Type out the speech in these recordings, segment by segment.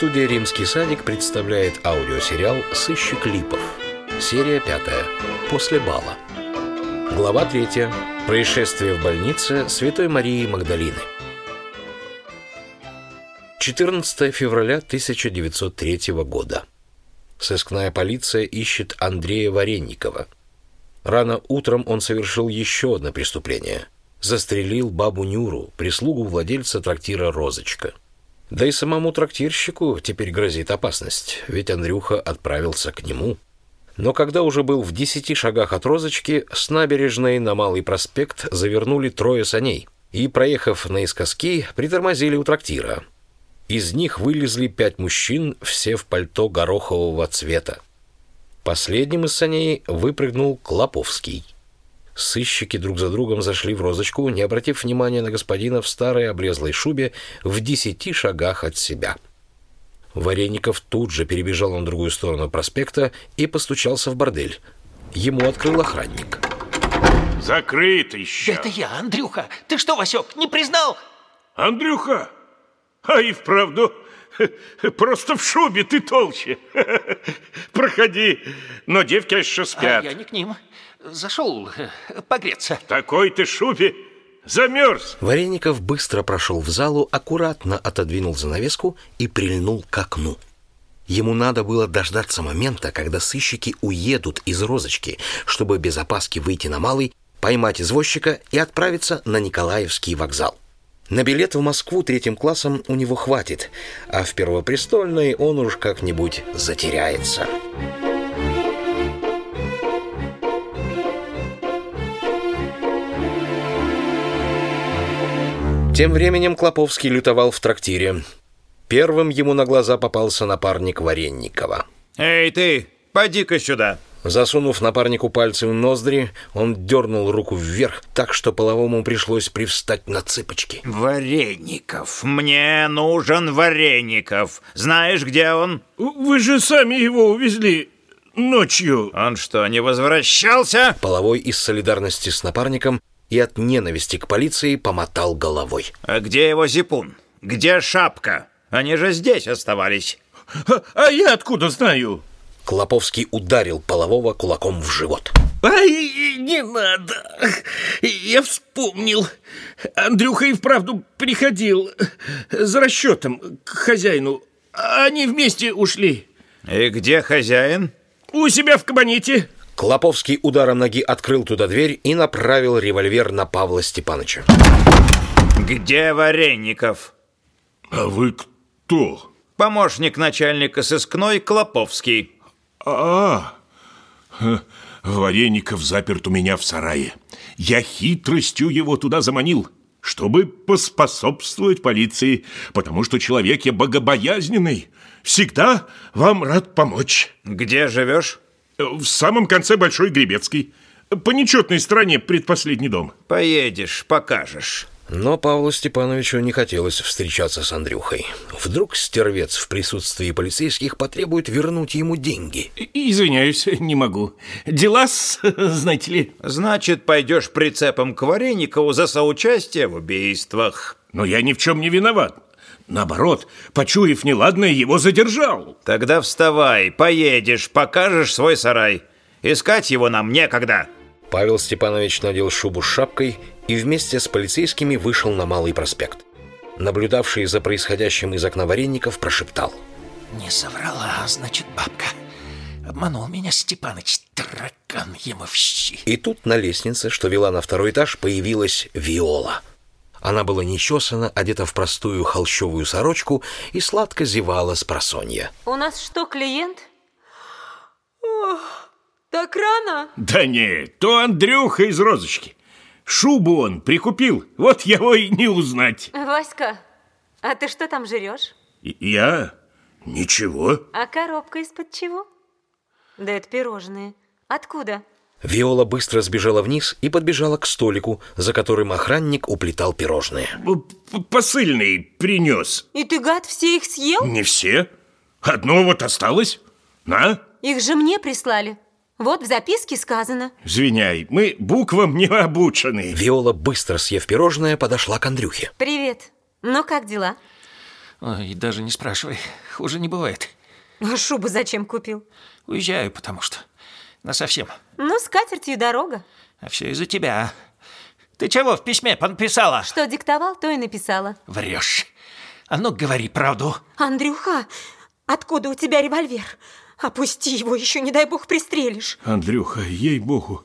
Студия «Римский садик» представляет аудиосериал «Сыщик Липов». Серия пятая. После бала. Глава третья. Происшествие в больнице Святой Марии Магдалины. 14 февраля 1903 года. Сыскная полиция ищет Андрея Варенникова. Рано утром он совершил еще одно преступление. Застрелил бабу Нюру, прислугу владельца трактира «Розочка». Да и самому трактирщику теперь грозит опасность, ведь Андрюха отправился к нему. Но когда уже был в десяти шагах от розочки, с набережной на Малый проспект завернули трое саней и, проехав наискоски, притормозили у трактира. Из них вылезли пять мужчин, все в пальто горохового цвета. Последним из саней выпрыгнул Клоповский. Сыщики друг за другом зашли в розочку, не обратив внимания на господина в старой облезлой шубе в десяти шагах от себя. Вареников тут же перебежал на другую сторону проспекта и постучался в бордель. Ему открыл охранник. Закрыт еще. Это я, Андрюха. Ты что, Васек, не признал? Андрюха, а и вправду, просто в шубе ты толще. Проходи, но девки еще спят. А я не к ним. Зашел э, погреться. Такой ты шубе замерз. Вареников быстро прошел в залу, аккуратно отодвинул занавеску и прильнул к окну. Ему надо было дождаться момента, когда сыщики уедут из розочки, чтобы без опаски выйти на Малый, поймать извозчика и отправиться на Николаевский вокзал. На билет в Москву третьим классом у него хватит, а в Первопрестольной он уж как-нибудь затеряется. Тем временем Клоповский лютовал в трактире. Первым ему на глаза попался напарник Варенникова. «Эй, ты, поди-ка сюда!» Засунув напарнику пальцы в ноздри, он дернул руку вверх, так что половому пришлось привстать на цыпочки. «Вареников! Мне нужен Вареников! Знаешь, где он?» Вы же сами его увезли ночью. «Он что, не возвращался?» Половой из солидарности с напарником и от ненависти к полиции помотал головой. «А где его зипун? Где шапка? Они же здесь оставались!» А, а я откуда знаю? Клоповский ударил полового кулаком в живот. Ай, не надо. Я вспомнил. Андрюха и вправду приходил за расчетом к хозяину. Они вместе ушли. «И где хозяин?» У себя в кабинете. Клоповский ударом ноги открыл туда дверь и направил револьвер на Павла Степановича. «Где Вареников?» А вы кто? Помощник начальника сыскной Клоповский. А, ха, Вареников заперт у меня в сарае. Я хитростью его туда заманил, чтобы поспособствовать полиции, потому что человек я богобоязненный. Всегда вам рад помочь. Где живешь? В самом конце Большой Гребецкий. По нечетной стороне предпоследний дом. Поедешь, покажешь. Но Павлу Степановичу не хотелось встречаться с Андрюхой. Вдруг стервец в присутствии полицейских потребует вернуть ему деньги. Извиняюсь, не могу. Дела, знаете ли. Значит, пойдешь прицепом к Вареникову за соучастие в убийствах. Но я ни в чем не виноват. Наоборот, почуяв неладное, его задержал. Тогда вставай, поедешь, покажешь свой сарай. Искать его нам некогда. Павел Степанович надел шубу с шапкой и вместе с полицейскими вышел на Малый проспект. Наблюдавший за происходящим из окна Варенников прошептал. Не соврала, значит, бабка. Обманул меня Степаныч, таракан ему в щи. И тут на лестнице, что вела на второй этаж, появилась Виола. Она была нечесана, одета в простую холщовую сорочку и сладко зевала с просонья. У нас что, клиент? Ох, так рано? Да нет, то Андрюха из розочки. Шубу он прикупил, вот его и не узнать. Васька, а ты что там жрешь? Я? Ничего. А коробка из-под чего? Да это пирожные. Откуда? Виола быстро сбежала вниз и подбежала к столику, за которым охранник уплетал пирожные. П- Посыльный принес. И ты, гад, все их съел? Не все. Одно вот осталось. На, Их же мне прислали. Вот в записке сказано. извиняй, мы буквам не обучены. Виола, быстро съев пирожное, подошла к Андрюхе. Привет. Ну, как дела? Ой, даже не спрашивай. Хуже не бывает. А шубу зачем купил? Уезжаю, потому что... Насовсем. Ну, с катертью дорога. А все из-за тебя. Ты чего в письме написала? Что диктовал, то и написала. Врешь. А ну, говори правду. Андрюха, откуда у тебя револьвер? Опусти его, еще, не дай бог, пристрелишь. Андрюха, ей-богу,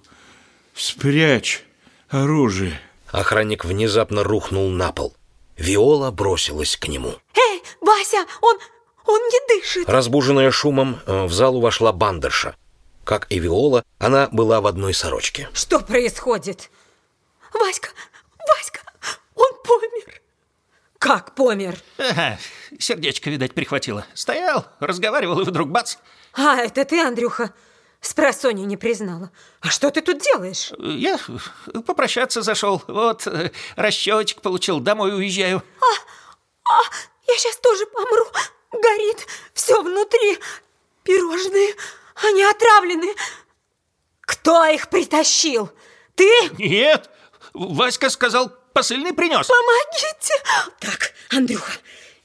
спрячь оружие. Охранник внезапно рухнул на пол. Виола бросилась к нему. Эй, Вася, он, он не дышит. Разбуженная шумом, э, в залу вошла бандерша. Как и Виола, она была в одной сорочке. Что происходит? Васька, Васька, он помер. Как помер? Ага, сердечко, видать, прихватило. Стоял, разговаривал, и вдруг бац. А, это ты, Андрюха? С просонья не признала. А что ты тут делаешь? Я попрощаться зашел. Вот, э, расчетик получил, домой уезжаю. А, я сейчас тоже помру. Горит все внутри. Пирожные, они отравлены. Кто их притащил? Ты? Нет, Васька сказал, посыльный принес. Помогите! Так, Андрюха,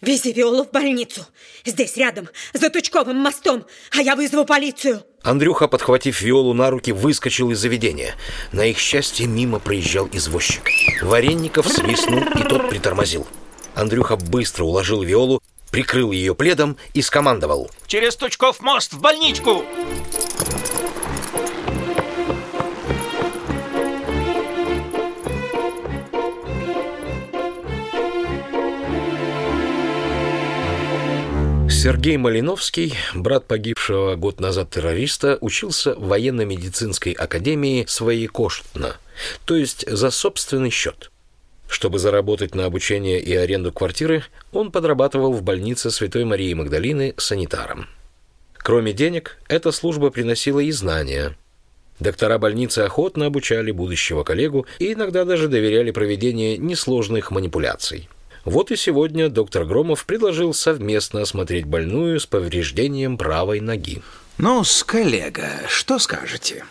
вези Виолу в больницу. Здесь рядом, за Тучковым мостом, а я вызову полицию. Андрюха, подхватив Виолу на руки, выскочил из заведения. На их счастье мимо проезжал извозчик. Варенников свистнул, и тот притормозил. Андрюха быстро уложил Виолу, прикрыл ее пледом и скомандовал. Через Тучков мост в больничку. Сергей Малиновский, брат погибшего год назад террориста, учился в военно-медицинской академии Своекоштна, то есть за собственный счет. Чтобы заработать на обучение и аренду квартиры, он подрабатывал в больнице Святой Марии Магдалины санитаром. Кроме денег, эта служба приносила и знания. Доктора больницы охотно обучали будущего коллегу и иногда даже доверяли проведение несложных манипуляций – вот и сегодня доктор Громов предложил совместно осмотреть больную с повреждением правой ноги. ну с коллега, что скажете?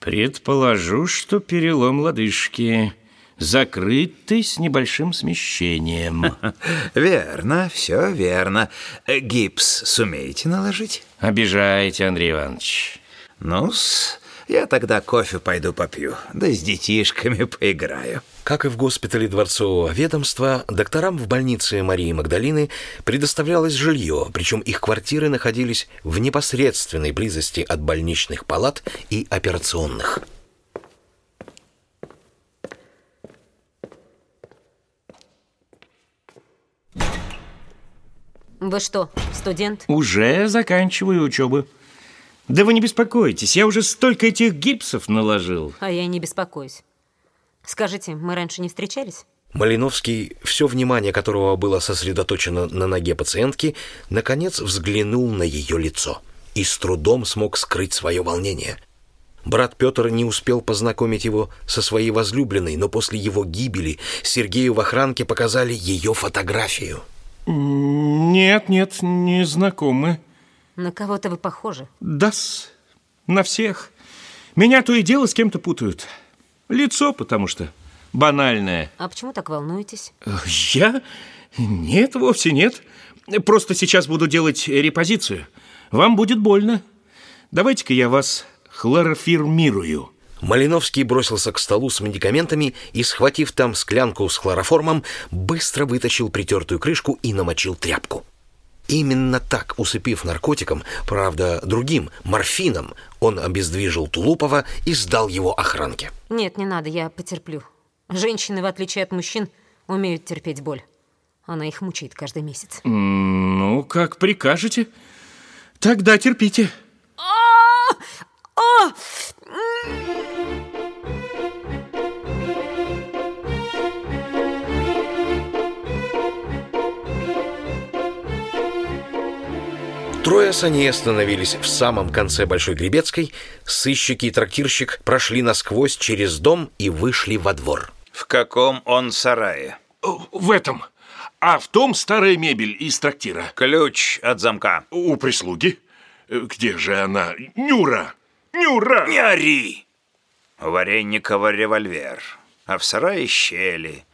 Предположу, что перелом лодыжки закрытый с небольшим смещением. Верно, все верно. Э, гипс сумеете наложить? Обижаете, Андрей Иванович. Ну-с, я тогда кофе пойду попью, да с детишками поиграю. Как и в госпитале дворцового ведомства, докторам в больнице Марии Магдалины предоставлялось жилье, причем их квартиры находились в непосредственной близости от больничных палат и операционных. Вы что, студент? Уже заканчиваю учебу. Да вы не беспокойтесь, я уже столько этих гипсов наложил. А я не беспокоюсь. Скажите, мы раньше не встречались? Малиновский, все внимание которого было сосредоточено на ноге пациентки, наконец взглянул на ее лицо и с трудом смог скрыть свое волнение. Брат Петр не успел познакомить его со своей возлюбленной, но после его гибели Сергею в охранке показали ее фотографию. Нет, нет, не знакомы. На кого-то вы похожи. да на всех. Меня то и дело с кем-то путают. Лицо, потому что банальное. А почему так волнуетесь? Я? Нет, вовсе нет. Просто сейчас буду делать репозицию. Вам будет больно. Давайте-ка я вас хлорофирмирую. Малиновский бросился к столу с медикаментами и, схватив там склянку с хлороформом, быстро вытащил притертую крышку и намочил тряпку. Именно так, усыпив наркотиком, правда, другим, морфином, он обездвижил Тулупова и сдал его охранке. Нет, не надо, я потерплю. Женщины, в отличие от мужчин, умеют терпеть боль. Она их мучает каждый месяц. Ну, как прикажете. Тогда терпите. А! А! Трое саней остановились в самом конце Большой Гребецкой. Сыщики и трактирщик прошли насквозь через дом и вышли во двор. В каком он сарае? В этом. А в том старая мебель из трактира. Ключ от замка. У прислуги. Где же она? Нюра! Нюра! Не ори! У Варенникова револьвер, а в сарае щели.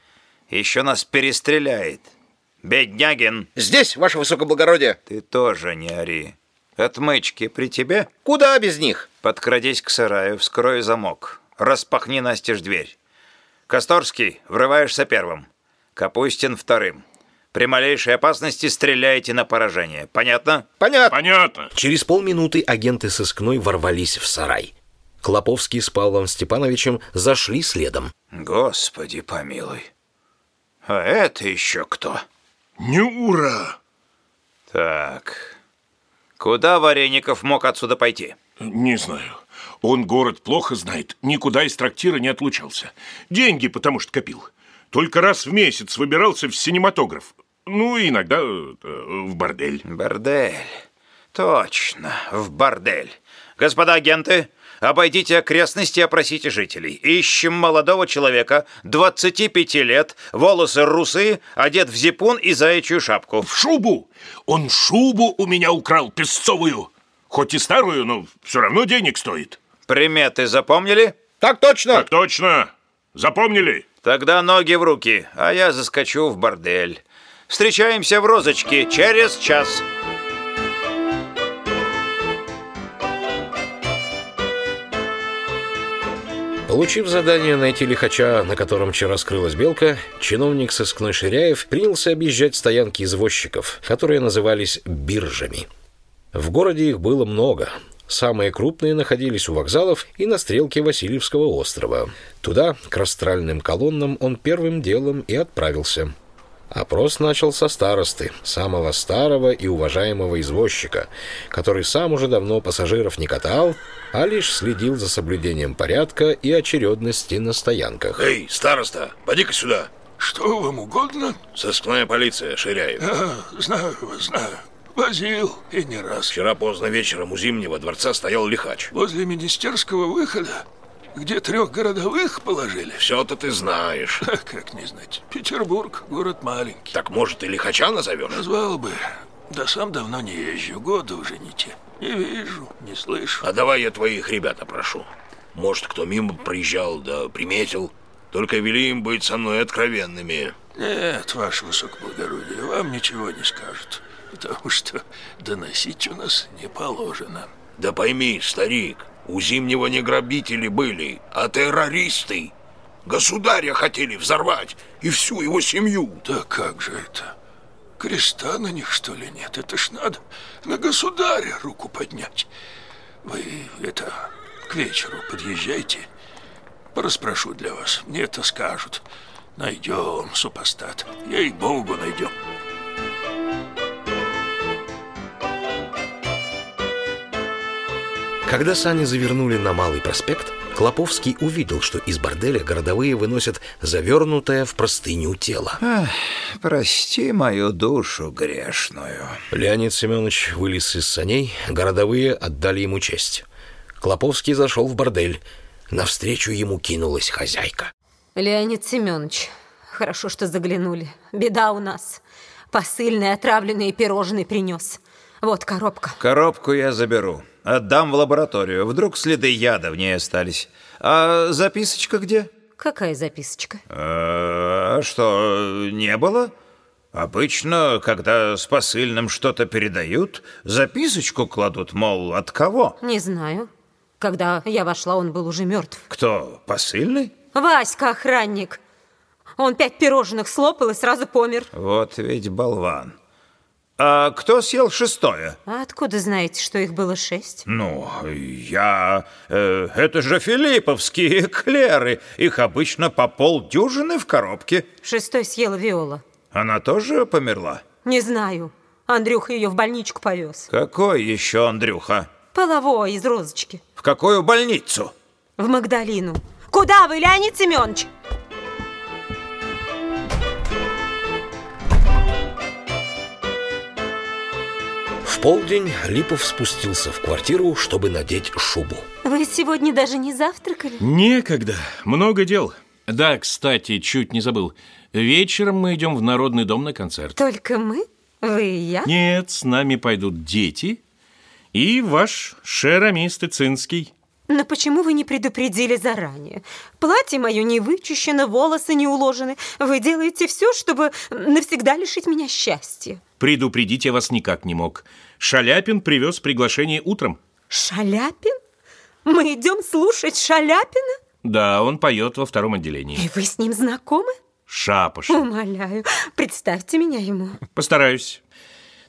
Еще нас перестреляет. Беднягин, Здесь, ваше высокоблагородие. ты тоже не ори. Отмычки при тебе? Куда без них? Подкрадись к сараю, вскрой замок. Распахни настежь дверь. Косторский, врываешься первым. Капустин вторым. При малейшей опасности стреляйте на поражение. Понятно? Понятно. Понятно. Через полминуты агенты сыскной ворвались в сарай. Клоповский с Павлом Степановичем зашли следом. Господи помилуй. А это еще кто? Не ура! Так. Куда Вареников мог отсюда пойти? Не знаю. Он город плохо знает, никуда из трактира не отлучался. Деньги потому что копил. Только раз в месяц выбирался в синематограф. Ну, иногда э, в бордель. Бордель. Точно, в бордель. Господа агенты, обойдите окрестности и опросите жителей. Ищем молодого человека, 25 лет, волосы русые, одет в зипун и заячью шапку. В шубу! Он шубу у меня украл, песцовую. Хоть и старую, но все равно денег стоит. Приметы запомнили? Так точно. Так точно. Запомнили? Тогда ноги в руки, а я заскочу в бордель. Встречаемся в розочке через час. Получив задание найти лихача, на котором вчера скрылась белка, чиновник сыскной Ширяев принялся объезжать стоянки извозчиков, которые назывались биржами. В городе их было много. Самые крупные находились у вокзалов и на стрелке Васильевского острова. Туда, к растральным колоннам, он первым делом и отправился. Опрос начал со старосты, самого старого и уважаемого извозчика, который сам уже давно пассажиров не катал, а лишь следил за соблюдением порядка и очередности на стоянках. Эй, староста, поди-ка сюда. Что вам угодно? Сыскная полиция, Ширяев. А, знаю знаю. Возил и не раз. Вчера поздно вечером у Зимнего дворца стоял лихач. Возле министерского выхода, где трех городовых положили. Все-то ты знаешь. А как не знать? Петербург, город маленький. Так может и лихача назовешь? Назвал бы. Да сам давно не езжу, годы уже не те. Не вижу, не слышу. А давай я твоих ребят опрошу. Может, кто мимо проезжал, да приметил. Только вели им быть со мной откровенными. Нет, ваше высокоблагородие, вам ничего не скажут. Потому что доносить у нас не положено. Да пойми, старик, у Зимнего не грабители были, а террористы. Государя хотели взорвать и всю его семью. Да как же это? Креста на них, что ли, нет? Это ж надо на государя руку поднять. Вы, это, к вечеру подъезжайте. Пораспрошу для вас. Мне это скажут. Найдем, супостат. Ей-богу, найдем. Когда сани завернули на Малый проспект, Клоповский увидел, что из борделя городовые выносят завернутое в простыню тело. Прости мою душу грешную. Леонид Семенович вылез из саней, городовые отдали ему честь. Клоповский зашел в бордель. Навстречу ему кинулась хозяйка. Леонид Семенович, хорошо, что заглянули. Беда у нас. Посыльный отравленные пирожные принес. Вот коробка. Коробку я заберу. Отдам в лабораторию. Вдруг следы яда в ней остались. А записочка где? Какая записочка? А что, не было? Обычно, когда с посыльным что-то передают, записочку кладут, мол, от кого? Не знаю. Когда я вошла, он был уже мертв. Кто, посыльный? Васька, охранник. Он пять пирожных слопал и сразу помер. Вот ведь болван. А кто съел шестое? А откуда знаете, что их было шесть? Ну, я... э, это же филипповские эклеры. Их обычно по полдюжины в коробке. Шестой съела Виола. Она тоже померла? Не знаю. Андрюха ее в больничку повез. Какой еще Андрюха? Половой из розочки. В какую больницу? В Магдалину. Куда вы, Леонид Семенович? Полдень Липов спустился в квартиру, чтобы надеть шубу. Вы сегодня даже не завтракали? Некогда, много дел. Да, кстати, чуть не забыл. Вечером мы идем в Народный дом на концерт. Только мы? Вы и я? Нет, с нами пойдут дети и ваш Шерамис Цинский. Но почему вы не предупредили заранее? Платье мое не вычищено, волосы не уложены. Вы делаете все, чтобы навсегда лишить меня счастья. Предупредить я вас никак не мог. Шаляпин привез приглашение утром. Шаляпин? Мы идем слушать Шаляпина? Да, он поет во втором отделении. И вы с ним знакомы? Шапош. Умоляю, представьте меня ему. Постараюсь.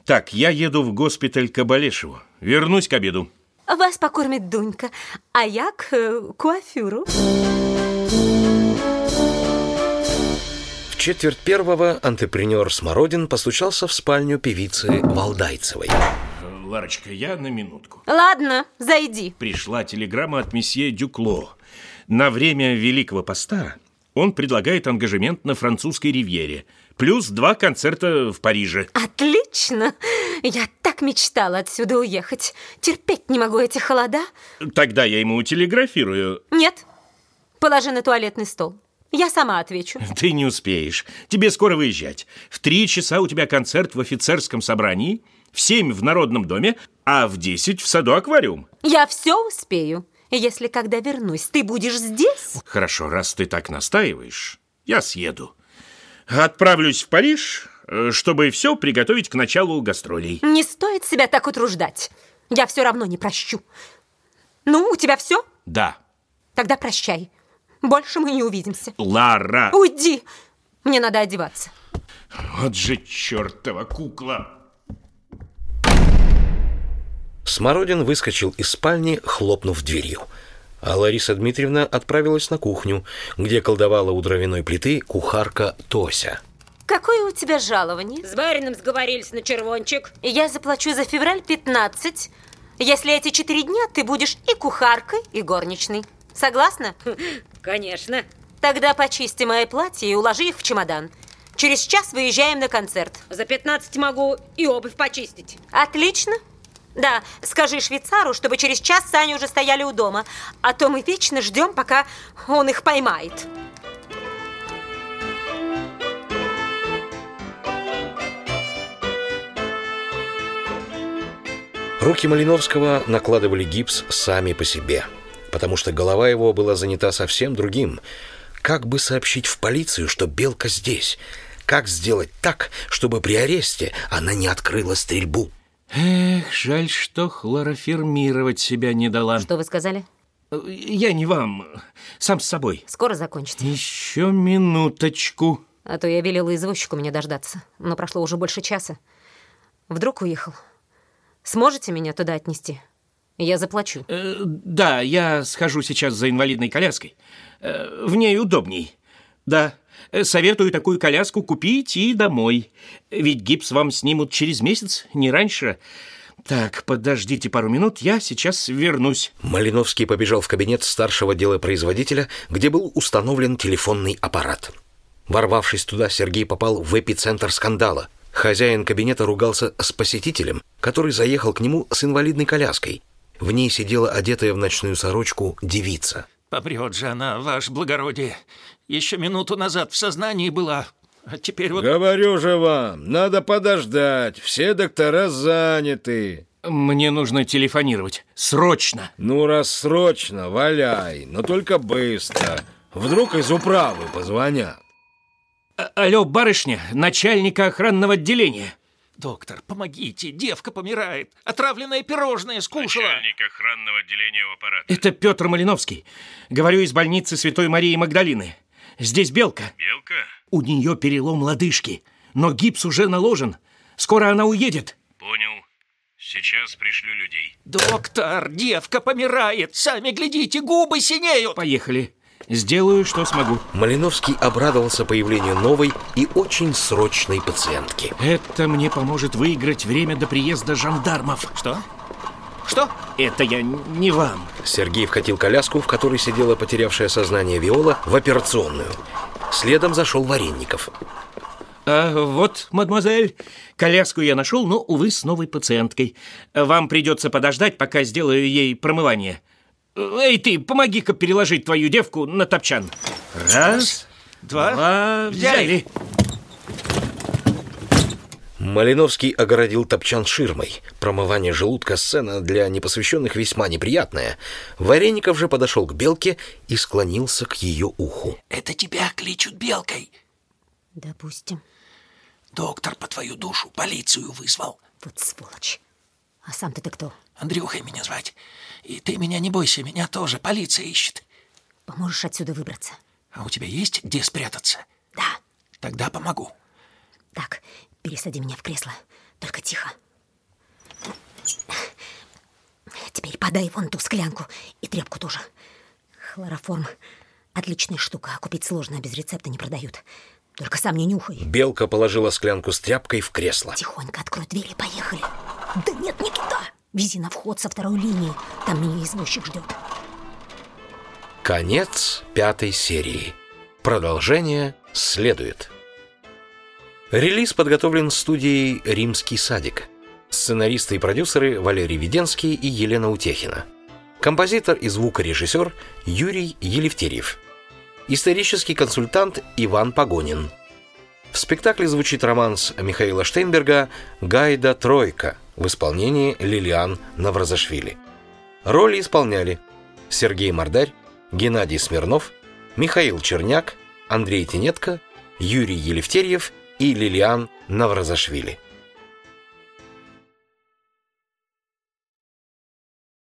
Так, я еду в госпиталь к Абалешеву. Вернусь к обеду. Вас покормит Дунька, а я к э, куафюру. В четверть первого антрепренер Смородин постучался в спальню певицы Валдайцевой. Ларочка, я на минутку. Ладно, зайди. Пришла телеграмма от месье Дюкло. На время Великого Поста он предлагает ангажемент на французской ривьере. Плюс два концерта в Париже. Отлично! Я так мечтала отсюда уехать. Терпеть не могу эти холода. Тогда я ему телеграфирую. Нет, положи на туалетный стол. Я сама отвечу. Ты не успеешь. Тебе скоро выезжать. В три часа у тебя концерт в офицерском собрании, в семь в Народном доме, а в десять в саду аквариум. Я все успею. Если когда вернусь, ты будешь здесь? Хорошо, раз ты так настаиваешь, я съеду. Отправлюсь в Париж, э, чтобы все приготовить к началу гастролей. Не стоит себя так утруждать. Я все равно не прощу. Ну, у тебя все? Да. Тогда прощай. Больше мы не увидимся. Лара! Уйди! Мне надо одеваться. Вот же чертова кукла! Смородин выскочил из спальни, хлопнув дверью. А Лариса Дмитриевна отправилась на кухню, где колдовала у дровяной плиты кухарка Тося. Какое у тебя жалование? С барином сговорились на червончик. Я заплачу за февраль 15, если эти четыре дня ты будешь и кухаркой, и горничной. Согласна? Конечно. Тогда почисти мои платья и уложи их в чемодан. Через час выезжаем на концерт. За 15 могу и обувь почистить. Отлично. Да, скажи швейцару, чтобы через час сани уже стояли у дома, а то мы вечно ждем, пока он их поймает. Руки Малиновского накладывали гипс сами по себе, потому что голова его была занята совсем другим. Как бы сообщить в полицию, что Белка здесь? Как сделать так, чтобы при аресте она не открыла стрельбу? Эх, жаль, что хлорофирмировать себя не дала. Что вы сказали? Я не вам, сам с собой. Скоро закончите. Еще минуточку. А то я велела извозчику меня дождаться, но прошло уже больше часа. Вдруг уехал. Сможете меня туда отнести? Я заплачу. Э, да, я схожу сейчас за инвалидной коляской. Э, в ней удобней. Да, э, советую такую коляску купить и домой. Ведь гипс вам снимут через месяц, не раньше. Так, подождите пару минут, я сейчас вернусь. Малиновский побежал в кабинет старшего делопроизводителя, где был установлен телефонный аппарат. Ворвавшись туда, Сергей попал в эпицентр скандала. Хозяин кабинета ругался с посетителем, который заехал к нему с инвалидной коляской. В ней сидела одетая в ночную сорочку девица. Попрет же она, ваше благородие. Еще минуту назад в сознании была, а теперь вот... Говорю же вам, надо подождать, все доктора заняты. Мне нужно телефонировать. Срочно. Ну, раз срочно, валяй, но только быстро. Вдруг из управы позвонят. А- Алло, барышня, начальника охранного отделения. Доктор, помогите, девка помирает. Отравленное пирожное скушала. охранного отделения у аппарата. Это Петр Малиновский. Говорю из больницы Святой Марии Магдалины. Здесь Белка. Белка? У нее перелом лодыжки, но гипс уже наложен. Скоро она уедет. Понял. Сейчас пришлю людей. Доктор, девка помирает. Сами глядите, губы синеют. Поехали. Сделаю, что смогу. Малиновский обрадовался появлению новой и очень срочной пациентки. Это мне поможет выиграть время до приезда жандармов. Что? Что? Это я не вам. Сергей вкатил коляску, в которой сидела потерявшая сознание Виола, в операционную. Следом зашел Варенников. А вот, мадемуазель, коляску я нашел, но, увы, с новой пациенткой. Вам придется подождать, пока сделаю ей промывание. Эй, ты, помоги-ка переложить твою девку на топчан. Раз, Два. два, взяли. Малиновский огородил топчан ширмой. Промывание желудка сцена для непосвященных весьма неприятная. Вареников же подошел к Белке и склонился к ее уху. Это тебя кличут Белкой. Допустим. Доктор по твою душу полицию вызвал. Вот сволочь. А сам ты-то кто? Андрюхой меня звать. И ты меня не бойся, меня тоже полиция ищет. Поможешь отсюда выбраться? А у тебя есть где спрятаться? Да. Тогда помогу. Так, пересади меня в кресло. Только тихо. Теперь подай вон ту склянку и тряпку тоже. Хлороформ. Отличная штука, а купить сложно, а без рецепта не продают. Только сам не нюхай. Белка положила склянку с тряпкой в кресло. Тихонько открой дверь и поехали. Да нет, не туда. Вези на вход со второй линии. Там меня извозчик ждет. Конец пятой серии. Продолжение следует. Релиз подготовлен студией «Римский садик». Сценаристы и продюсеры Валерий Веденский и Елена Утехина. Композитор и звукорежиссер Юрий Елефтерьев. Исторический консультант Иван Погонин. В спектакле звучит романс Михаила Штейнберга «Гайда Тройка» в исполнении Лилиан Навразашвили. Роли исполняли Сергей Мордарь, Геннадий Смирнов, Михаил Черняк, Андрей Тенетко, Юрий Елефтерьев и Лилиан Навразашвили.